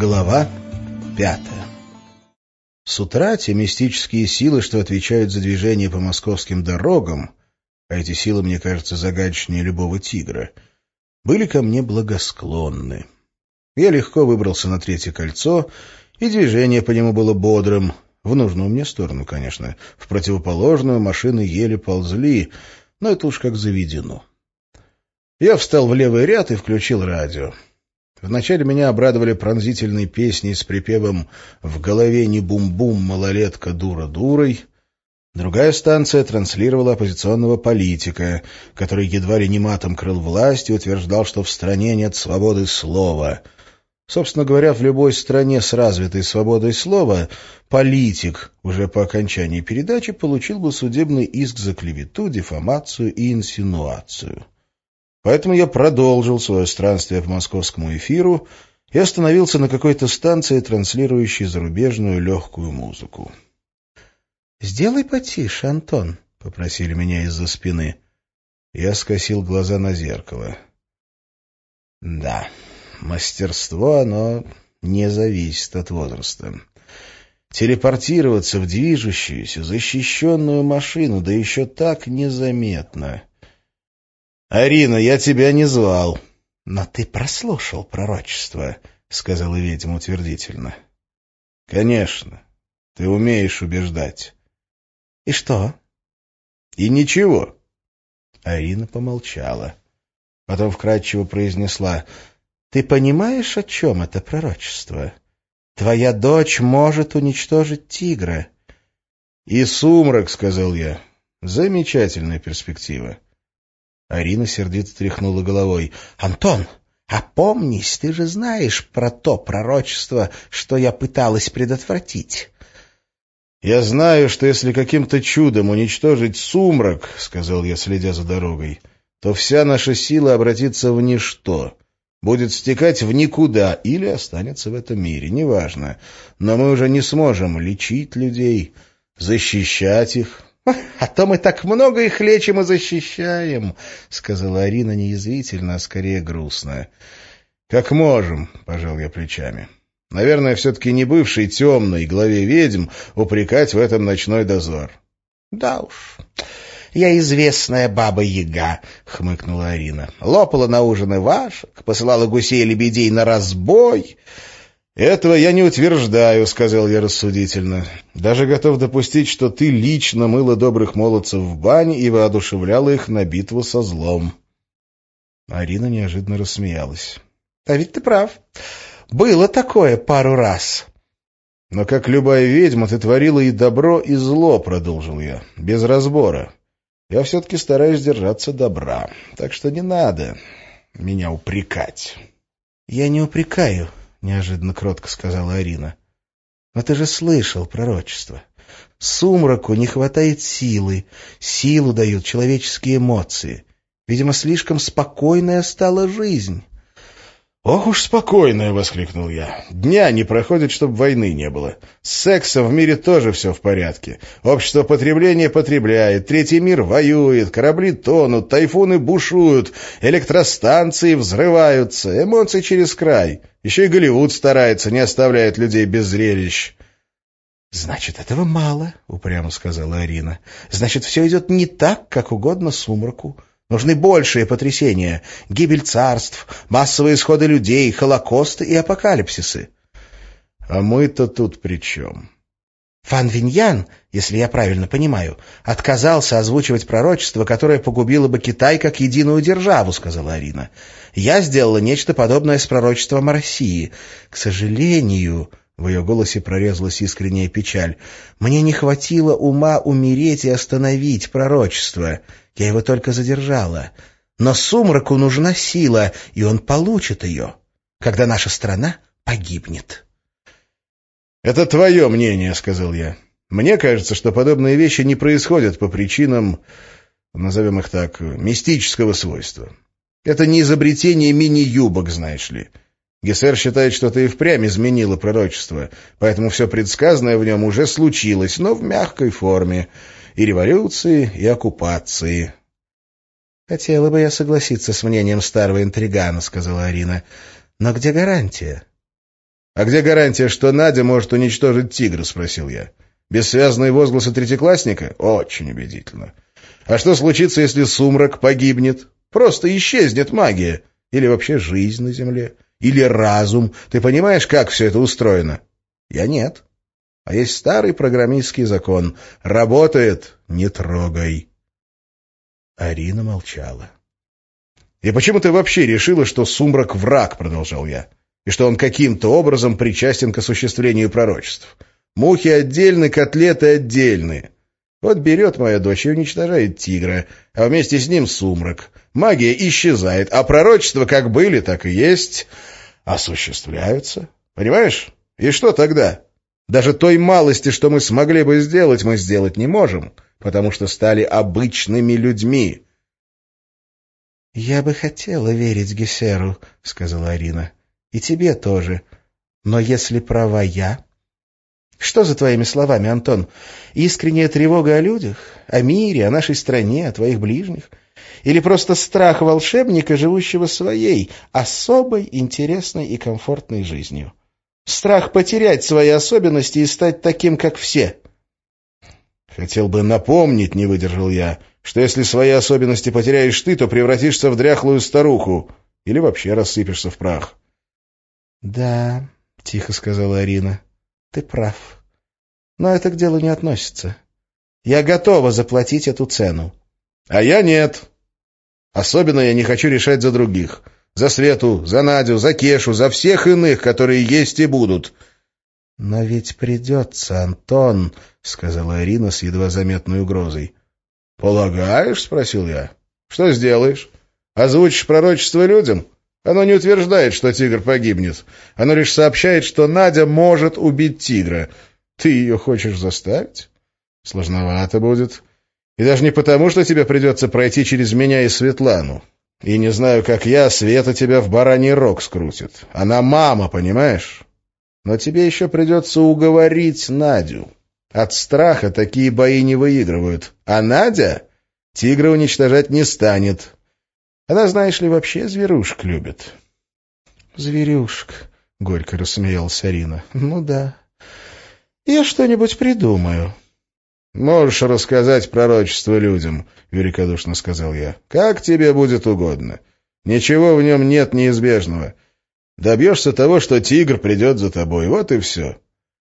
Глава пятая С утра те мистические силы, что отвечают за движение по московским дорогам, а эти силы, мне кажется, загадочнее любого тигра, были ко мне благосклонны. Я легко выбрался на третье кольцо, и движение по нему было бодрым, в нужную мне сторону, конечно. В противоположную машины еле ползли, но это уж как заведено. Я встал в левый ряд и включил радио. Вначале меня обрадовали пронзительные песни с припевом «В голове не бум-бум, малолетка дура дурой». Другая станция транслировала оппозиционного политика, который едва ли не матом крыл власть и утверждал, что в стране нет свободы слова. Собственно говоря, в любой стране с развитой свободой слова политик уже по окончании передачи получил бы судебный иск за клевету, дефамацию и инсинуацию. Поэтому я продолжил свое странствие по московскому эфиру и остановился на какой-то станции, транслирующей зарубежную легкую музыку. «Сделай потише, Антон», — попросили меня из-за спины. Я скосил глаза на зеркало. «Да, мастерство, оно не зависит от возраста. Телепортироваться в движущуюся, защищенную машину, да еще так незаметно». «Арина, я тебя не звал». «Но ты прослушал пророчество», — сказала ведьма утвердительно. «Конечно. Ты умеешь убеждать». «И что?» «И ничего». Арина помолчала. Потом вкратчиво произнесла. «Ты понимаешь, о чем это пророчество? Твоя дочь может уничтожить тигра». «И сумрак», — сказал я. «Замечательная перспектива». Арина сердито тряхнула головой. «Антон, опомнись, ты же знаешь про то пророчество, что я пыталась предотвратить». «Я знаю, что если каким-то чудом уничтожить сумрак, — сказал я, следя за дорогой, — то вся наша сила обратится в ничто, будет стекать в никуда или останется в этом мире, неважно. Но мы уже не сможем лечить людей, защищать их, «А то мы так много их лечим и защищаем», — сказала Арина неязвительно, а скорее грустно. «Как можем», — пожал я плечами. «Наверное, все-таки не бывший темный главе ведьм упрекать в этом ночной дозор». «Да уж, я известная баба-яга», — хмыкнула Арина. «Лопала на ужин вашек, посылала гусей-лебедей на разбой». «Этого я не утверждаю», — сказал я рассудительно. «Даже готов допустить, что ты лично мыла добрых молодцев в бане и воодушевляла их на битву со злом». Арина неожиданно рассмеялась. «А ведь ты прав. Было такое пару раз». «Но как любая ведьма, ты творила и добро, и зло», — продолжил я, — «без разбора. Я все-таки стараюсь держаться добра, так что не надо меня упрекать». «Я не упрекаю», — неожиданно кротко сказала Арина. — Но ты же слышал пророчество. Сумраку не хватает силы, силу дают человеческие эмоции. Видимо, слишком спокойная стала жизнь. «Ох уж спокойная!» — воскликнул я. «Дня не проходит, чтобы войны не было. С сексом в мире тоже все в порядке. Общество потребления потребляет, третий мир воюет, корабли тонут, тайфуны бушуют, электростанции взрываются, эмоции через край. Еще и Голливуд старается, не оставляет людей без зрелищ». «Значит, этого мало», — упрямо сказала Арина. «Значит, все идет не так, как угодно сумраку». Нужны большие потрясения, гибель царств, массовые исходы людей, холокосты и апокалипсисы. А мы-то тут при чем? Фан Виньян, если я правильно понимаю, отказался озвучивать пророчество, которое погубило бы Китай как единую державу, сказала Арина. Я сделала нечто подобное с пророчеством о России. К сожалению, в ее голосе прорезалась искренняя печаль. «Мне не хватило ума умереть и остановить пророчество. Я его только задержала. Но сумраку нужна сила, и он получит ее, когда наша страна погибнет». «Это твое мнение», — сказал я. «Мне кажется, что подобные вещи не происходят по причинам, назовем их так, мистического свойства. Это не изобретение мини-юбок, знаешь ли». Гессер считает, что ты и впрямь изменила пророчество, поэтому все предсказанное в нем уже случилось, но в мягкой форме. И революции, и оккупации. «Хотела бы я согласиться с мнением старого интригана», — сказала Арина. «Но где гарантия?» «А где гарантия, что Надя может уничтожить тигра?» — спросил я. «Бессвязные возгласы третьеклассника? Очень убедительно. А что случится, если сумрак погибнет? Просто исчезнет магия. Или вообще жизнь на Земле. Или разум. Ты понимаешь, как все это устроено?» «Я нет. А есть старый программистский закон. Работает — не трогай». Арина молчала. «И почему ты вообще решила, что сумрак — враг?» — продолжал я и что он каким-то образом причастен к осуществлению пророчеств. Мухи отдельны, котлеты отдельные. Вот берет моя дочь и уничтожает тигра, а вместе с ним сумрак. Магия исчезает, а пророчества как были, так и есть, осуществляются. Понимаешь? И что тогда? Даже той малости, что мы смогли бы сделать, мы сделать не можем, потому что стали обычными людьми. — Я бы хотела верить Гессеру, — сказала Арина. И тебе тоже. Но если права я... Что за твоими словами, Антон? Искренняя тревога о людях, о мире, о нашей стране, о твоих ближних? Или просто страх волшебника, живущего своей, особой, интересной и комфортной жизнью? Страх потерять свои особенности и стать таким, как все? Хотел бы напомнить, не выдержал я, что если свои особенности потеряешь ты, то превратишься в дряхлую старуху или вообще рассыпешься в прах. — Да, — тихо сказала Арина, — ты прав. Но это к делу не относится. Я готова заплатить эту цену. — А я нет. Особенно я не хочу решать за других. За Свету, за Надю, за Кешу, за всех иных, которые есть и будут. — Но ведь придется, Антон, — сказала Арина с едва заметной угрозой. — Полагаешь? — спросил я. — Что сделаешь? Озвучишь пророчество людям? — оно не утверждает, что тигр погибнет. Оно лишь сообщает, что Надя может убить тигра. Ты ее хочешь заставить? Сложновато будет. И даже не потому, что тебе придется пройти через меня и Светлану. И не знаю, как я, Света тебя в бараний рог скрутит. Она мама, понимаешь? Но тебе еще придется уговорить Надю. От страха такие бои не выигрывают. А Надя тигра уничтожать не станет. Она, знаешь ли, вообще зверушек любит. — Зверюшек, — горько рассмеялась Арина. — Ну да. Я что-нибудь придумаю. — Можешь рассказать пророчество людям, — великодушно сказал я. — Как тебе будет угодно. Ничего в нем нет неизбежного. Добьешься того, что тигр придет за тобой. Вот и все.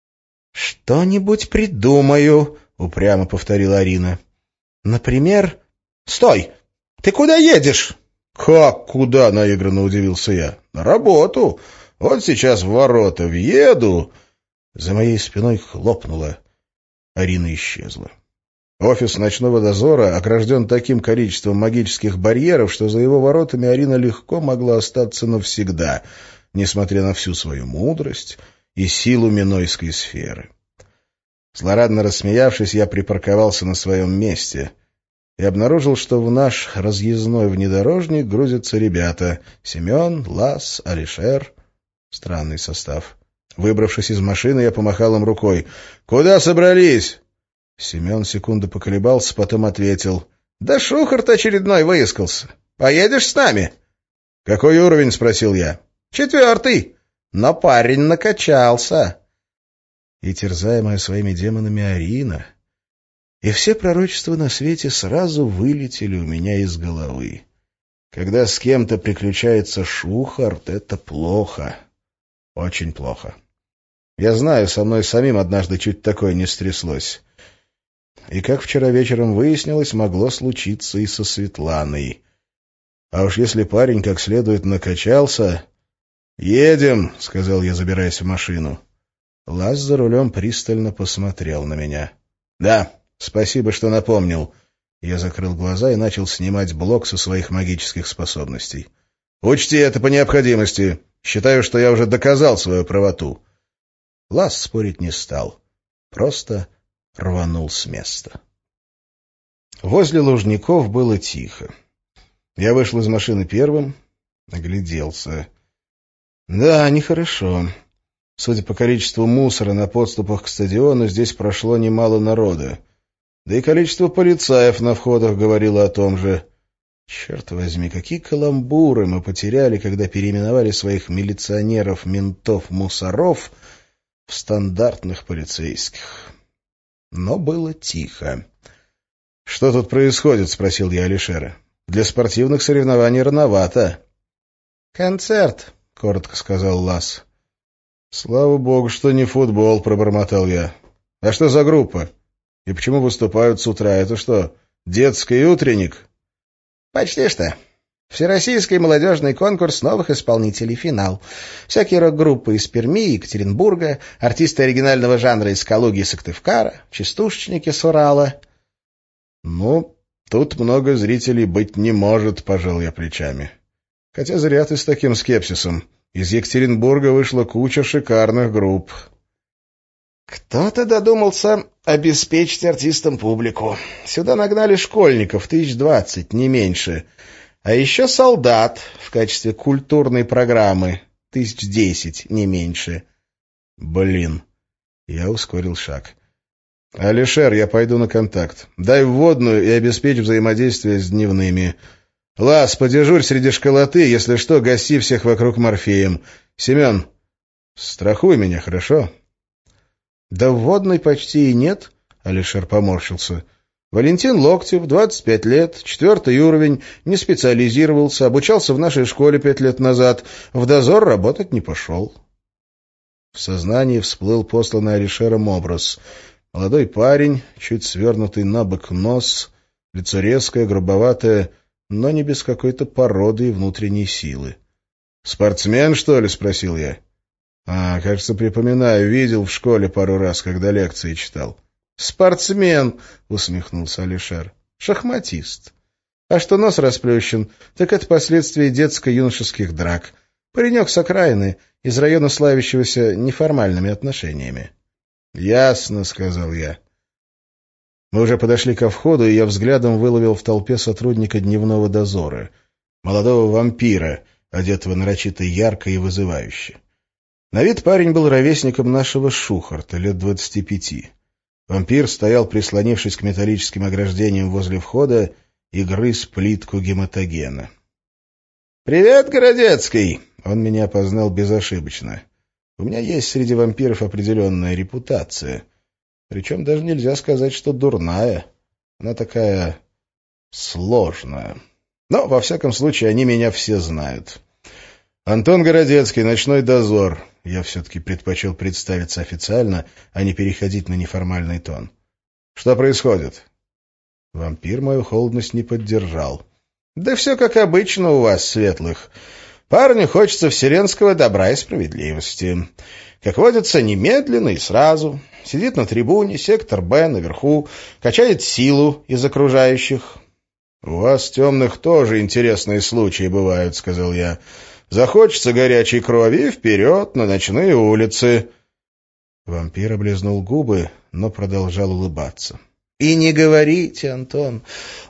— Что-нибудь придумаю, — упрямо повторила Арина. — Например... — Стой! Ты куда едешь? «Как куда?» — наигранно удивился я. «На работу. Вот сейчас в ворота въеду». За моей спиной хлопнуло. Арина исчезла. Офис ночного дозора огражден таким количеством магических барьеров, что за его воротами Арина легко могла остаться навсегда, несмотря на всю свою мудрость и силу Минойской сферы. Злорадно рассмеявшись, я припарковался на своем месте и обнаружил, что в наш разъездной внедорожник грузятся ребята — Семен, Лас, Алишер. Странный состав. Выбравшись из машины, я помахал им рукой. «Куда собрались?» Семен секунду поколебался, потом ответил. «Да Шухарт очередной выискался. Поедешь с нами?» «Какой уровень?» — спросил я. «Четвертый. Но парень накачался». И, терзаемая своими демонами Арина, и все пророчества на свете сразу вылетели у меня из головы. Когда с кем-то приключается шухарт, это плохо. Очень плохо. Я знаю, со мной самим однажды чуть такое не стряслось. И, как вчера вечером выяснилось, могло случиться и со Светланой. А уж если парень как следует накачался... «Едем», — сказал я, забираясь в машину. Лаз за рулем пристально посмотрел на меня. «Да». «Спасибо, что напомнил». Я закрыл глаза и начал снимать блок со своих магических способностей. «Учти это по необходимости. Считаю, что я уже доказал свою правоту». Лас спорить не стал. Просто рванул с места. Возле Лужников было тихо. Я вышел из машины первым, огляделся. Да, нехорошо. Судя по количеству мусора на подступах к стадиону, здесь прошло немало народа. Да и количество полицаев на входах говорило о том же. Черт возьми, какие каламбуры мы потеряли, когда переименовали своих милиционеров-ментов-мусоров в стандартных полицейских. Но было тихо. — Что тут происходит? — спросил я Алишера. — Для спортивных соревнований рановато. — Концерт, — коротко сказал Лас. — Слава богу, что не футбол, — пробормотал я. — А что за группа? И почему выступают с утра? Это что, детский утренник? — Почти что. Всероссийский молодежный конкурс новых исполнителей «Финал». Всякие рок-группы из Перми, Екатеринбурга, артисты оригинального жанра из Калуги и Сыктывкара, частушники с Урала. «Ну, тут много зрителей быть не может», — пожал я плечами. «Хотя зря ты с таким скепсисом. Из Екатеринбурга вышла куча шикарных групп». Кто-то додумался обеспечить артистам публику. Сюда нагнали школьников, тысяч двадцать, не меньше. А еще солдат в качестве культурной программы, тысяч десять, не меньше. Блин. Я ускорил шаг. «Алишер, я пойду на контакт. Дай вводную и обеспечь взаимодействие с дневными. Лас, подежурь среди школоты, если что, гаси всех вокруг морфеем. Семен, страхуй меня, хорошо?» Да вводной почти и нет, — Алишер поморщился. Валентин Локтев, 25 лет, четвертый уровень, не специализировался, обучался в нашей школе пять лет назад, в дозор работать не пошел. В сознании всплыл посланный Алишером образ. Молодой парень, чуть свернутый на бок нос, лицо резкое, грубоватое, но не без какой-то породы и внутренней силы. «Спортсмен, что ли?» — спросил я. А, кажется, припоминаю, видел в школе пару раз, когда лекции читал. «Спортсмен!» — усмехнулся Алишер. «Шахматист. А что нос расплющен, так это последствия детско-юношеских драк. Паренек с окраины, из района славящегося неформальными отношениями». «Ясно», — сказал я. Мы уже подошли ко входу, и я взглядом выловил в толпе сотрудника дневного дозора, молодого вампира, одетого нарочито ярко и вызывающе. На вид парень был ровесником нашего Шухарта, лет двадцати пяти. Вампир стоял, прислонившись к металлическим ограждениям возле входа, и грыз плитку гематогена. «Привет, Городецкий!» Он меня опознал безошибочно. У меня есть среди вампиров определенная репутация. Причем даже нельзя сказать, что дурная. Она такая сложная. Но, во всяком случае, они меня все знают. Антон Городецкий, «Ночной дозор». Я все-таки предпочел представиться официально, а не переходить на неформальный тон. «Что происходит?» Вампир мою холодность не поддержал. «Да все как обычно у вас, светлых. Парню хочется вселенского добра и справедливости. Как водится, немедленно и сразу. Сидит на трибуне, сектор «Б» наверху, качает силу из окружающих». «У вас, темных, тоже интересные случаи бывают», — сказал я. Захочется горячей крови вперед на ночные улицы. Вампир облизнул губы, но продолжал улыбаться. И не говорите, Антон.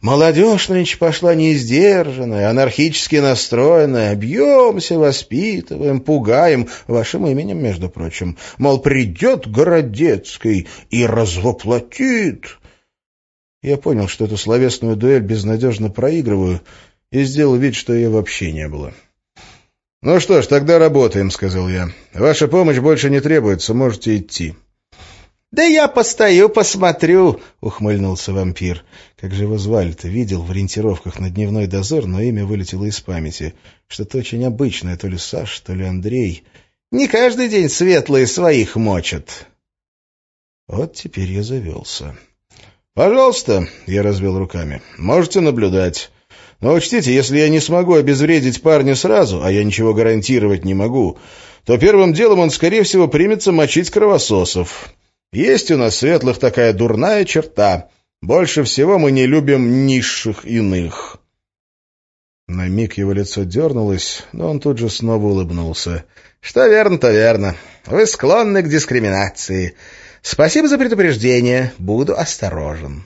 Молодежь нынче пошла неиздержанная, анархически настроенная. Бьемся, воспитываем, пугаем. Вашим именем, между прочим. Мол, придет Городецкий и развоплотит. Я понял, что эту словесную дуэль безнадежно проигрываю, и сделал вид, что ее вообще не было. «Ну что ж, тогда работаем», — сказал я. «Ваша помощь больше не требуется, можете идти». «Да я постою, посмотрю», — ухмыльнулся вампир. Как же его звали-то? Видел в ориентировках на дневной дозор, но имя вылетело из памяти. Что-то очень обычное, то ли Саш, то ли Андрей. «Не каждый день светлые своих мочат». Вот теперь я завелся. «Пожалуйста», — я развел руками, — «можете наблюдать». Но учтите, если я не смогу обезвредить парня сразу, а я ничего гарантировать не могу, то первым делом он, скорее всего, примется мочить кровососов. Есть у нас светлых такая дурная черта. Больше всего мы не любим низших иных». На миг его лицо дернулось, но он тут же снова улыбнулся. «Что верно, то верно. Вы склонны к дискриминации. Спасибо за предупреждение. Буду осторожен».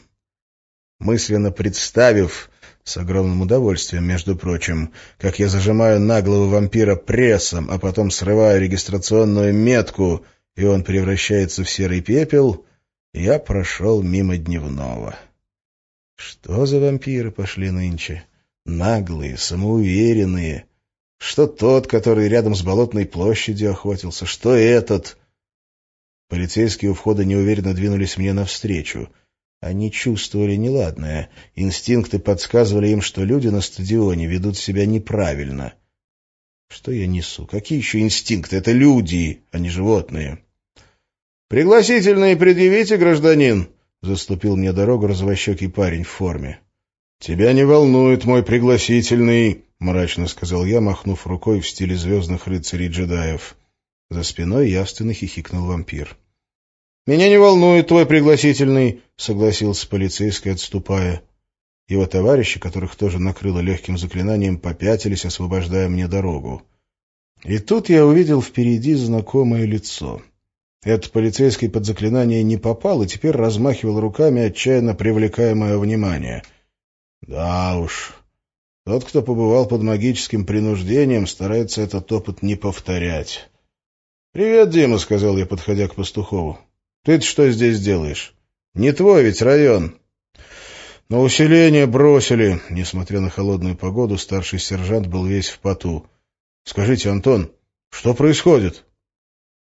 Мысленно представив, с огромным удовольствием, между прочим, как я зажимаю наглого вампира прессом, а потом срываю регистрационную метку, и он превращается в серый пепел, я прошел мимо дневного. Что за вампиры пошли нынче? Наглые, самоуверенные. Что тот, который рядом с Болотной площадью охотился, что этот. Полицейские у входа неуверенно двинулись мне навстречу. Они чувствовали неладное. Инстинкты подсказывали им, что люди на стадионе ведут себя неправильно. Что я несу? Какие еще инстинкты? Это люди, а не животные. «Пригласительные предъявите, гражданин!» — заступил мне дорогу розовощекий парень в форме. «Тебя не волнует мой пригласительный», — мрачно сказал я, махнув рукой в стиле звездных рыцарей-джедаев. За спиной явственно хихикнул вампир. «Меня не волнует твой пригласительный», — согласился полицейский, отступая. Его товарищи, которых тоже накрыло легким заклинанием, попятились, освобождая мне дорогу. И тут я увидел впереди знакомое лицо. Этот полицейский под заклинание не попал и теперь размахивал руками, отчаянно привлекая мое внимание. Да уж, тот, кто побывал под магическим принуждением, старается этот опыт не повторять. «Привет, Дима», — сказал я, подходя к Пастухову. «Ты-то что здесь делаешь? Не твой ведь район». «На усиление бросили». Несмотря на холодную погоду, старший сержант был весь в поту. «Скажите, Антон, что происходит?»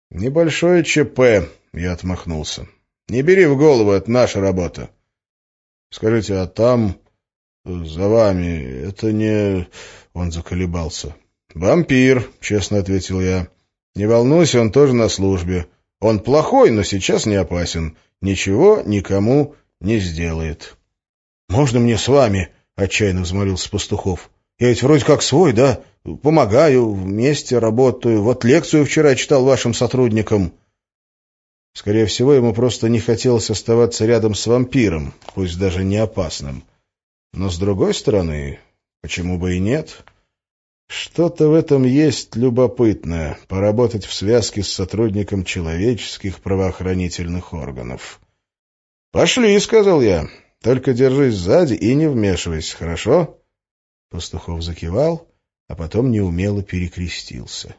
«Небольшое ЧП», — я отмахнулся. «Не бери в голову, это наша работа». «Скажите, а там, за вами, это не...» Он заколебался. «Вампир», — честно ответил я. «Не волнуйся, он тоже на службе. Он плохой, но сейчас не опасен. Ничего никому не сделает». «Можно мне с вами?» — отчаянно взмолился Пастухов. «Я ведь вроде как свой, да? Помогаю, вместе работаю. Вот лекцию вчера читал вашим сотрудникам. Скорее всего, ему просто не хотелось оставаться рядом с вампиром, пусть даже не опасным. Но, с другой стороны, почему бы и нет? Что-то в этом есть любопытное — поработать в связке с сотрудником человеческих правоохранительных органов. «Пошли», — сказал я. «Только держись сзади и не вмешивайся, хорошо?» Пастухов закивал а потом неумело перекрестился.